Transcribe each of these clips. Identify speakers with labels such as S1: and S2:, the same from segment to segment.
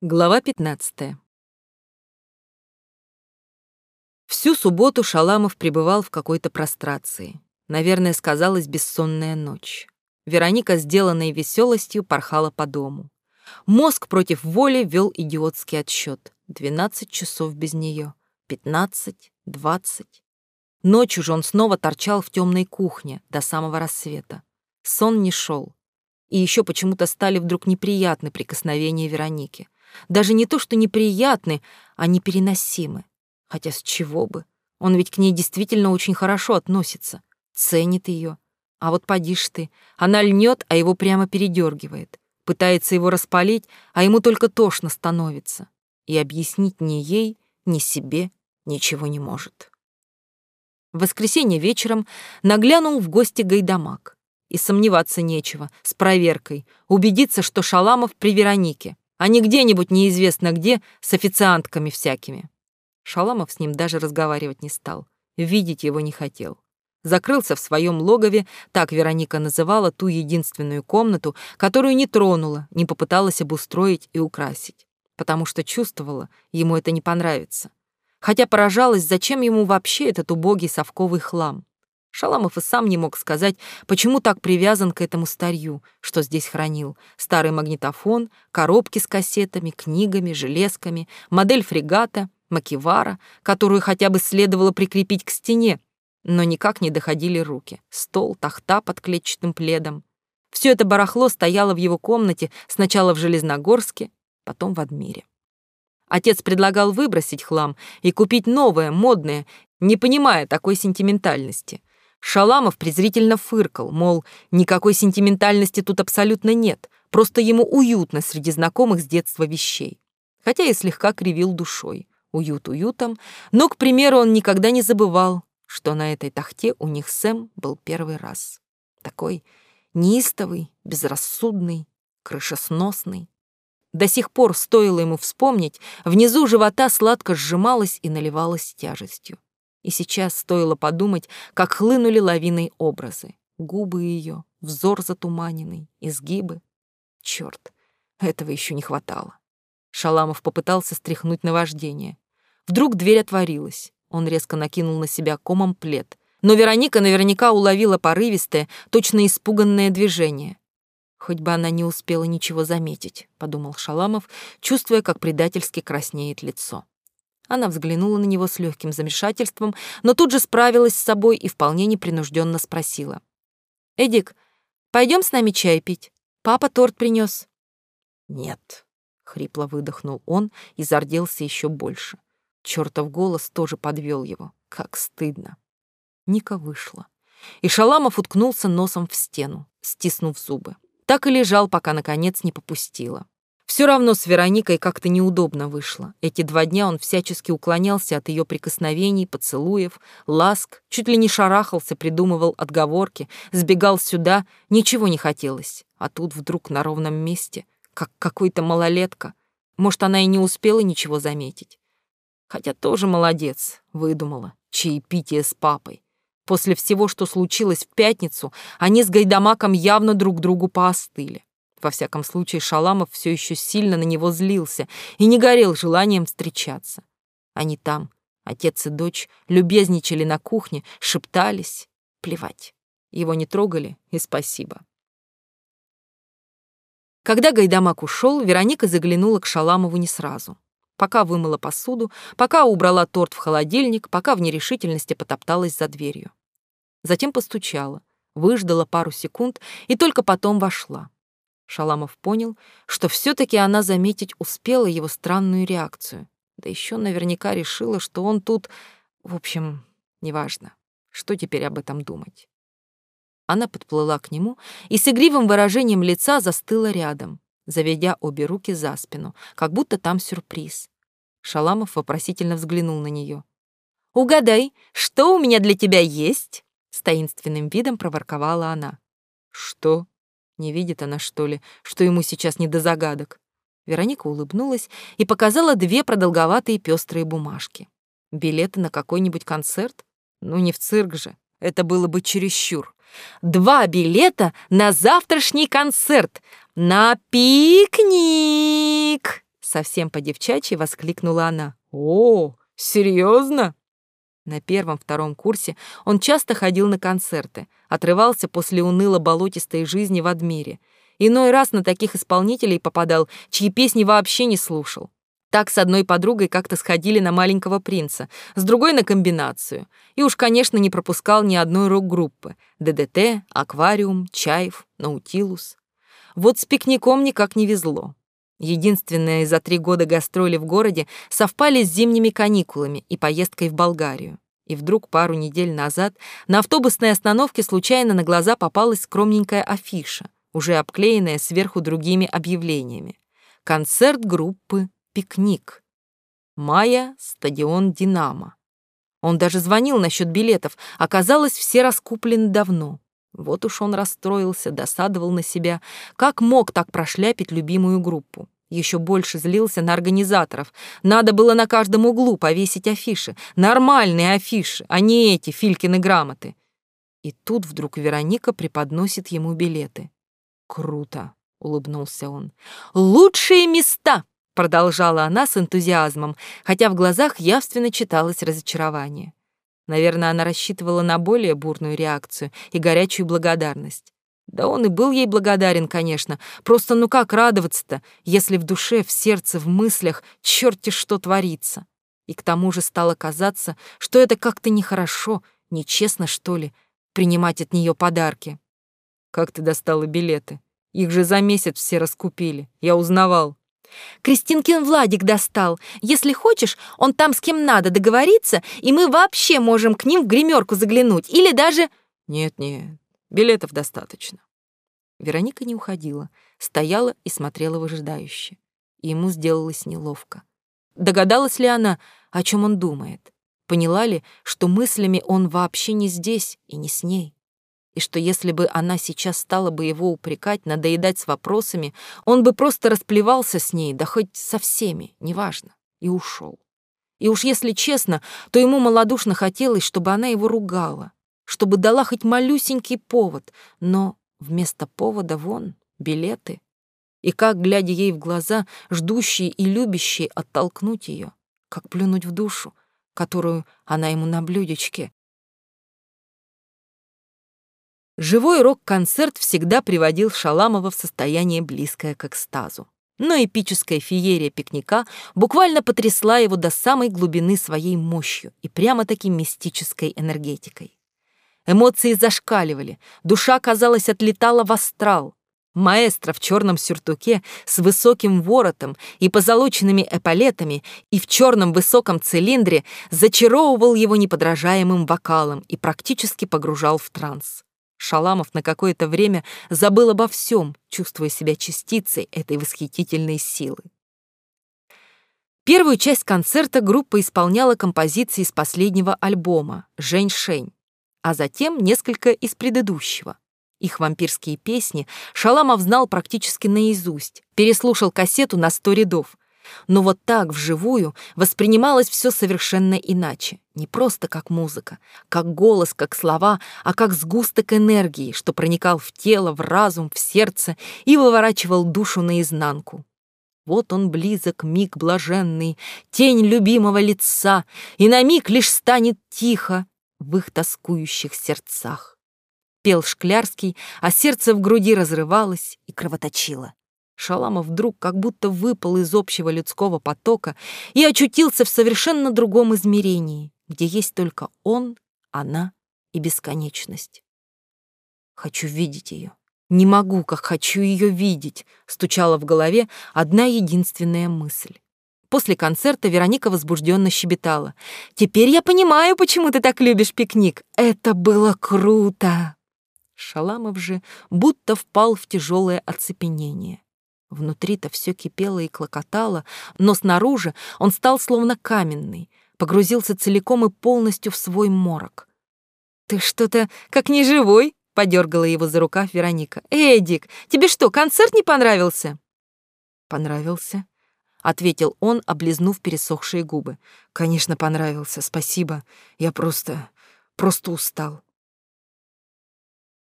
S1: Глава 15. Всю субботу Шаламов пребывал в какой-то прострации. Наверное, сказалась бессонная ночь. Вероника, сделанной веселостью, порхала по дому. Мозг против воли вел идиотский отсчет. Двенадцать часов без нее. Пятнадцать, двадцать. Ночью же он снова торчал в темной кухне до самого рассвета. Сон не шел. И еще почему-то стали вдруг неприятны прикосновения Вероники — даже не то, что неприятны, а непереносимы. Хотя с чего бы? Он ведь к ней действительно очень хорошо относится, ценит ее. А вот подишь ты, она льнет, а его прямо передергивает. Пытается его распалить, а ему только тошно становится. И объяснить ни ей, ни себе ничего не может. В воскресенье вечером наглянул в гости Гайдамак. И сомневаться нечего, с проверкой, убедиться, что Шаламов при Веронике, а не где-нибудь неизвестно где с официантками всякими. Шаламов с ним даже разговаривать не стал, видеть его не хотел. Закрылся в своем логове, так Вероника называла ту единственную комнату, которую не тронула, не попыталась обустроить и украсить, потому что чувствовала, ему это не понравится. Хотя поражалась, зачем ему вообще этот убогий совковый хлам. Шаламов и сам не мог сказать, почему так привязан к этому старью, что здесь хранил. Старый магнитофон, коробки с кассетами, книгами, железками, модель фрегата, макивара, которую хотя бы следовало прикрепить к стене, но никак не доходили руки. Стол, тахта под клетчатым пледом. Все это барахло стояло в его комнате сначала в Железногорске, потом в Адмире. Отец предлагал выбросить хлам и купить новое, модное, не понимая такой сентиментальности. Шаламов презрительно фыркал, мол, никакой сентиментальности тут абсолютно нет, просто ему уютно среди знакомых с детства вещей. Хотя и слегка кривил душой. Уют уютом, но, к примеру, он никогда не забывал, что на этой тахте у них Сэм был первый раз. Такой неистовый, безрассудный, крышесносный. До сих пор, стоило ему вспомнить, внизу живота сладко сжималась и наливалась тяжестью. И сейчас стоило подумать, как хлынули лавиной образы. Губы ее, взор затуманенный, изгибы. Черт, этого еще не хватало. Шаламов попытался стряхнуть наваждение. Вдруг дверь отворилась. Он резко накинул на себя комом плед. Но Вероника наверняка уловила порывистое, точно испуганное движение. «Хоть бы она не успела ничего заметить», — подумал Шаламов, чувствуя, как предательски краснеет лицо. Она взглянула на него с легким замешательством, но тут же справилась с собой и вполне непринужденно спросила. «Эдик, пойдем с нами чай пить? Папа торт принес. «Нет», — хрипло выдохнул он и зарделся еще больше. Чертов голос тоже подвел его. Как стыдно. Ника вышла. И Шаламов уткнулся носом в стену, стиснув зубы. Так и лежал, пока, наконец, не попустила. Все равно с Вероникой как-то неудобно вышло. Эти два дня он всячески уклонялся от ее прикосновений, поцелуев, ласк, чуть ли не шарахался, придумывал отговорки, сбегал сюда, ничего не хотелось. А тут вдруг на ровном месте, как какой-то малолетка. Может, она и не успела ничего заметить. Хотя тоже молодец, выдумала, чаепитие с папой. После всего, что случилось в пятницу, они с Гайдамаком явно друг другу поостыли. Во всяком случае, Шаламов все еще сильно на него злился и не горел желанием встречаться. Они там, отец и дочь, любезничали на кухне, шептались. Плевать. Его не трогали, и спасибо. Когда Гайдамак ушел, Вероника заглянула к Шаламову не сразу. Пока вымыла посуду, пока убрала торт в холодильник, пока в нерешительности потопталась за дверью. Затем постучала, выждала пару секунд и только потом вошла. Шаламов понял, что все-таки она заметить успела его странную реакцию. Да еще наверняка решила, что он тут... В общем, неважно. Что теперь об этом думать? Она подплыла к нему и с игривым выражением лица застыла рядом, заведя обе руки за спину, как будто там сюрприз. Шаламов вопросительно взглянул на нее. «Угадай, что у меня для тебя есть?» С таинственным видом проворковала она. «Что?» Не видит она, что ли, что ему сейчас не до загадок? Вероника улыбнулась и показала две продолговатые пестрые бумажки. Билеты на какой-нибудь концерт? Ну, не в цирк же. Это было бы чересчур. Два билета на завтрашний концерт. На пикник! Совсем по-девчачьи воскликнула она. «О, серьезно? На первом-втором курсе он часто ходил на концерты, отрывался после уныло-болотистой жизни в Адмире. Иной раз на таких исполнителей попадал, чьи песни вообще не слушал. Так с одной подругой как-то сходили на «Маленького принца», с другой — на комбинацию. И уж, конечно, не пропускал ни одной рок-группы — ДДТ, Аквариум, Чаев, Наутилус. Вот с пикником никак не везло. Единственное за три года гастроли в городе совпали с зимними каникулами и поездкой в Болгарию. И вдруг пару недель назад на автобусной остановке случайно на глаза попалась скромненькая афиша, уже обклеенная сверху другими объявлениями. Концерт группы пикник. Мая, стадион «Динамо». Он даже звонил насчет билетов, оказалось, все раскуплены давно. Вот уж он расстроился, досадовал на себя. Как мог так прошляпить любимую группу? Еще больше злился на организаторов. Надо было на каждом углу повесить афиши. Нормальные афиши, а не эти Филькины грамоты. И тут вдруг Вероника преподносит ему билеты. «Круто!» — улыбнулся он. «Лучшие места!» продолжала она с энтузиазмом, хотя в глазах явственно читалось разочарование. Наверное, она рассчитывала на более бурную реакцию и горячую благодарность. Да он и был ей благодарен, конечно. Просто ну как радоваться-то, если в душе, в сердце, в мыслях черти что творится. И к тому же стало казаться, что это как-то нехорошо, нечестно, что ли, принимать от нее подарки. Как ты достала билеты? Их же за месяц все раскупили. Я узнавал. Кристинкин Владик достал. Если хочешь, он там с кем надо договориться, и мы вообще можем к ним в гримерку заглянуть. Или даже... Нет-нет, билетов достаточно. Вероника не уходила, стояла и смотрела выжидающе. Ему сделалось неловко. Догадалась ли она, о чем он думает? Поняла ли, что мыслями он вообще не здесь и не с ней? и что если бы она сейчас стала бы его упрекать, надоедать с вопросами, он бы просто расплевался с ней, да хоть со всеми, неважно, и ушел. И уж если честно, то ему малодушно хотелось, чтобы она его ругала, чтобы дала хоть малюсенький повод, но вместо повода вон билеты. И как, глядя ей в глаза, ждущие и любящие оттолкнуть ее, как плюнуть в душу, которую она ему на блюдечке, Живой рок-концерт всегда приводил Шаламова в состояние близкое к экстазу. Но эпическая феерия пикника буквально потрясла его до самой глубины своей мощью и прямо-таки мистической энергетикой. Эмоции зашкаливали, душа, казалось, отлетала в астрал. Маэстро в черном сюртуке с высоким воротом и позолоченными эполетами и в черном высоком цилиндре зачаровывал его неподражаемым вокалом и практически погружал в транс. Шаламов на какое-то время забыл обо всем, чувствуя себя частицей этой восхитительной силы. Первую часть концерта группа исполняла композиции из последнего альбома «Жень-Шень», а затем несколько из предыдущего. Их вампирские песни Шаламов знал практически наизусть, переслушал кассету на сто рядов — но вот так, вживую, воспринималось все совершенно иначе. Не просто как музыка, как голос, как слова, а как сгусток энергии, что проникал в тело, в разум, в сердце и выворачивал душу наизнанку. Вот он близок, миг блаженный, тень любимого лица, и на миг лишь станет тихо в их тоскующих сердцах. Пел Шклярский, а сердце в груди разрывалось и кровоточило. Шаламов вдруг как будто выпал из общего людского потока и очутился в совершенно другом измерении, где есть только он, она и бесконечность. Хочу видеть ее. Не могу, как хочу ее видеть, стучала в голове одна единственная мысль. После концерта Вероника возбужденно щебетала. «Теперь я понимаю, почему ты так любишь пикник. Это было круто!» Шаламов же будто впал в тяжелое оцепенение. Внутри-то все кипело и клокотало, но снаружи он стал словно каменный, погрузился целиком и полностью в свой морок. «Ты что-то как неживой?» — подергала его за рукав Вероника. «Эдик, тебе что, концерт не понравился?» «Понравился», — ответил он, облизнув пересохшие губы. «Конечно, понравился, спасибо. Я просто... просто устал».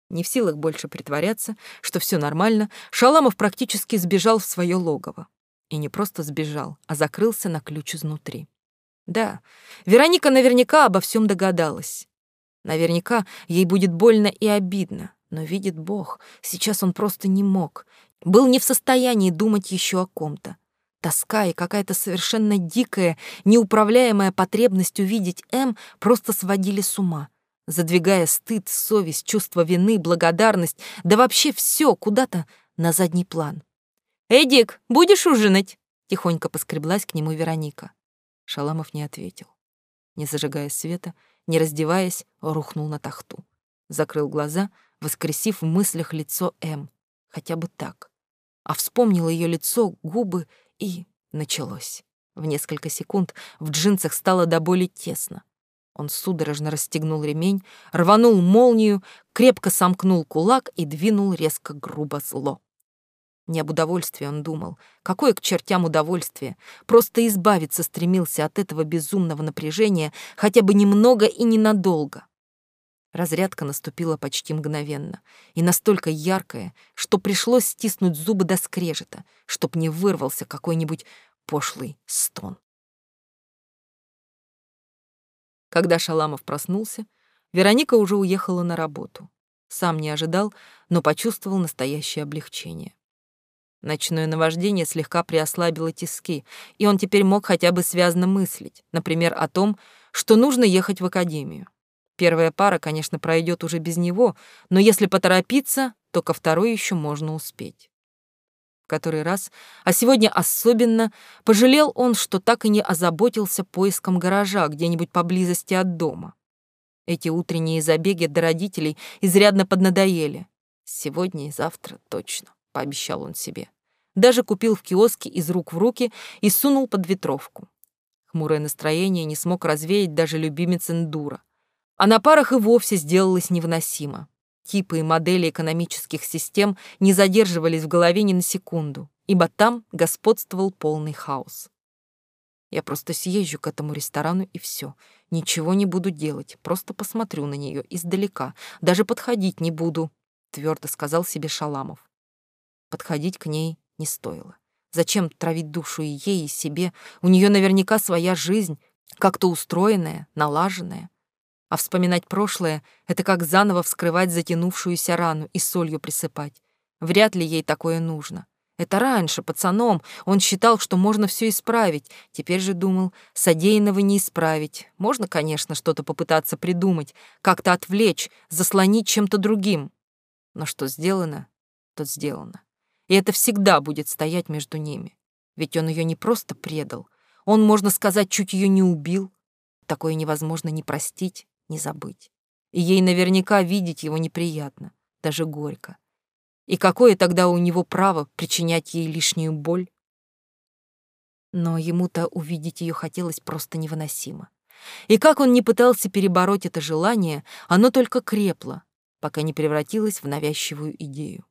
S1: Не в силах больше притворяться, что все нормально, Шаламов практически сбежал в свое логово. И не просто сбежал, а закрылся на ключ изнутри. Да, Вероника наверняка обо всем догадалась. Наверняка ей будет больно и обидно, но видит Бог, сейчас он просто не мог, был не в состоянии думать еще о ком-то. Тоска и какая-то совершенно дикая, неуправляемая потребность увидеть М просто сводили с ума, задвигая стыд, совесть, чувство вины, благодарность, да вообще все куда-то на задний план. «Эдик, будешь ужинать?» — тихонько поскреблась к нему Вероника. Шаламов не ответил. Не зажигая света, не раздеваясь, рухнул на тахту. Закрыл глаза, воскресив в мыслях лицо М. Хотя бы так. А вспомнил ее лицо, губы и... началось. В несколько секунд в джинсах стало до боли тесно. Он судорожно расстегнул ремень, рванул молнию, крепко сомкнул кулак и двинул резко грубо зло. Не об удовольствии он думал. Какое к чертям удовольствие? Просто избавиться стремился от этого безумного напряжения хотя бы немного и ненадолго. Разрядка наступила почти мгновенно и настолько яркая, что пришлось стиснуть зубы до скрежета, чтоб не вырвался какой-нибудь пошлый стон. Когда Шаламов проснулся, Вероника уже уехала на работу. Сам не ожидал, но почувствовал настоящее облегчение. Ночное наваждение слегка приослабило тиски, и он теперь мог хотя бы связно мыслить, например, о том, что нужно ехать в академию. Первая пара, конечно, пройдет уже без него, но если поторопиться, то ко второй еще можно успеть. В который раз, а сегодня особенно, пожалел он, что так и не озаботился поиском гаража где-нибудь поблизости от дома. Эти утренние забеги до родителей изрядно поднадоели. Сегодня и завтра точно пообещал он себе. Даже купил в киоске из рук в руки и сунул под ветровку. Хмурое настроение не смог развеять даже любимец эндура. А на парах и вовсе сделалось невыносимо. Типы и модели экономических систем не задерживались в голове ни на секунду, ибо там господствовал полный хаос. Я просто съезжу к этому ресторану и все. Ничего не буду делать, просто посмотрю на нее издалека, даже подходить не буду, твердо сказал себе Шаламов. Подходить к ней не стоило. Зачем травить душу и ей, и себе? У нее наверняка своя жизнь, как-то устроенная, налаженная. А вспоминать прошлое — это как заново вскрывать затянувшуюся рану и солью присыпать. Вряд ли ей такое нужно. Это раньше, пацаном, он считал, что можно все исправить. Теперь же думал, содеянного не исправить. Можно, конечно, что-то попытаться придумать, как-то отвлечь, заслонить чем-то другим. Но что сделано, то сделано и это всегда будет стоять между ними. Ведь он ее не просто предал, он, можно сказать, чуть ее не убил. Такое невозможно ни простить, ни забыть. И ей наверняка видеть его неприятно, даже горько. И какое тогда у него право причинять ей лишнюю боль? Но ему-то увидеть ее хотелось просто невыносимо. И как он не пытался перебороть это желание, оно только крепло, пока не превратилось в навязчивую идею.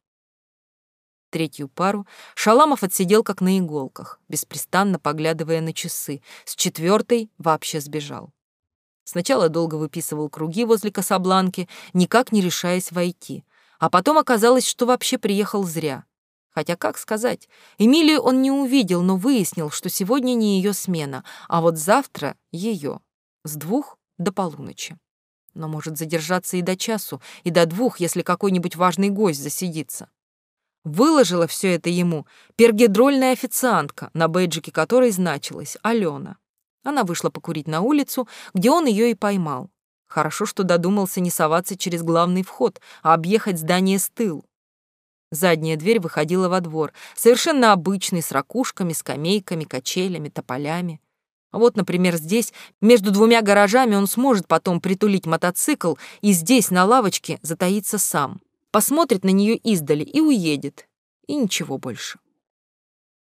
S1: Третью пару Шаламов отсидел как на иголках, беспрестанно поглядывая на часы. С четвертой вообще сбежал. Сначала долго выписывал круги возле Касабланки, никак не решаясь войти. А потом оказалось, что вообще приехал зря. Хотя, как сказать, Эмилию он не увидел, но выяснил, что сегодня не ее смена, а вот завтра ее. С двух до полуночи. Но может задержаться и до часу, и до двух, если какой-нибудь важный гость засидится. Выложила все это ему пергидрольная официантка, на бейджике которой значилась Алена. Она вышла покурить на улицу, где он ее и поймал. Хорошо, что додумался не соваться через главный вход, а объехать здание с тыл. Задняя дверь выходила во двор, совершенно обычный, с ракушками, скамейками, качелями, тополями. Вот, например, здесь, между двумя гаражами, он сможет потом притулить мотоцикл и здесь, на лавочке, затаиться сам посмотрит на нее издали и уедет. И ничего больше.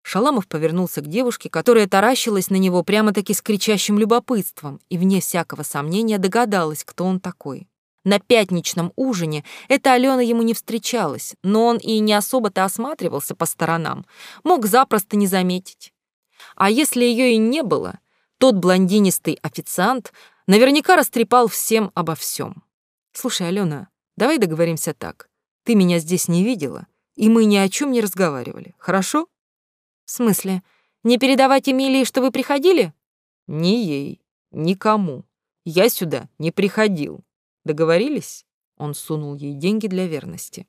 S1: Шаламов повернулся к девушке, которая таращилась на него прямо-таки с кричащим любопытством и, вне всякого сомнения, догадалась, кто он такой. На пятничном ужине эта Алена ему не встречалась, но он и не особо-то осматривался по сторонам, мог запросто не заметить. А если ее и не было, тот блондинистый официант наверняка растрепал всем обо всем. «Слушай, Алена, давай договоримся так. Ты меня здесь не видела, и мы ни о чем не разговаривали, хорошо? В смысле? Не передавать Эмилии, что вы приходили?
S2: Ни ей, никому. Я сюда не приходил. Договорились? Он сунул ей деньги для верности.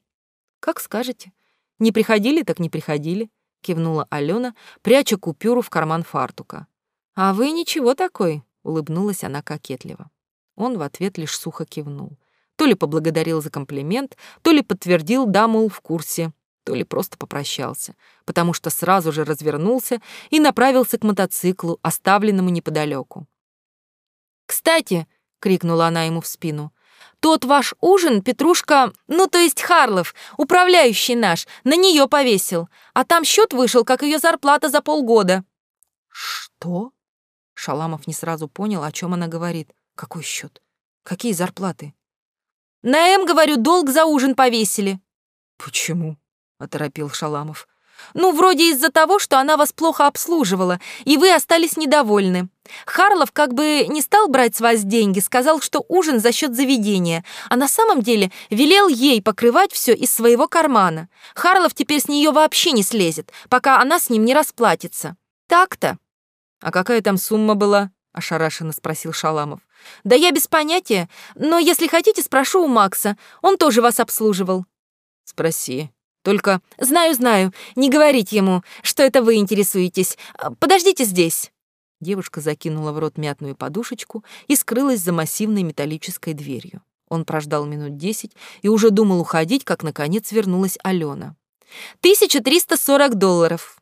S1: Как скажете. Не приходили, так не приходили, кивнула Алена, пряча купюру в карман фартука. А вы ничего такой, улыбнулась она кокетливо. Он в ответ лишь сухо кивнул. То ли поблагодарил за комплимент, то ли подтвердил, да, мол, в курсе, то ли просто попрощался, потому что сразу же развернулся и направился к мотоциклу, оставленному неподалеку. «Кстати!» — крикнула она ему в спину. «Тот ваш ужин Петрушка, ну то есть Харлов, управляющий наш, на нее повесил, а там счет вышел, как ее зарплата за полгода».
S2: «Что?» Шаламов не сразу понял, о чем она говорит. «Какой счет? Какие зарплаты?»
S1: «На М, говорю, долг за ужин повесили».
S2: «Почему?» — оторопил Шаламов.
S1: Ну, вроде из-за того, что она вас плохо обслуживала, и вы остались недовольны. Харлов как бы не стал брать с вас деньги, сказал, что ужин за счет заведения, а на самом деле велел ей покрывать все из своего кармана. Харлов теперь с нее вообще не слезет, пока она с ним не расплатится. Так-то.
S2: А какая там сумма была? ошарашенно спросил Шаламов.
S1: Да я без понятия, но если хотите, спрошу у Макса. Он тоже вас обслуживал.
S2: Спроси, только
S1: знаю, знаю, не говорить ему, что это вы интересуетесь. Подождите здесь.
S2: Девушка закинула в рот мятную подушечку и скрылась за массивной металлической дверью. Он прождал минут десять и уже думал уходить, как наконец вернулась Алена.
S1: «1340 долларов».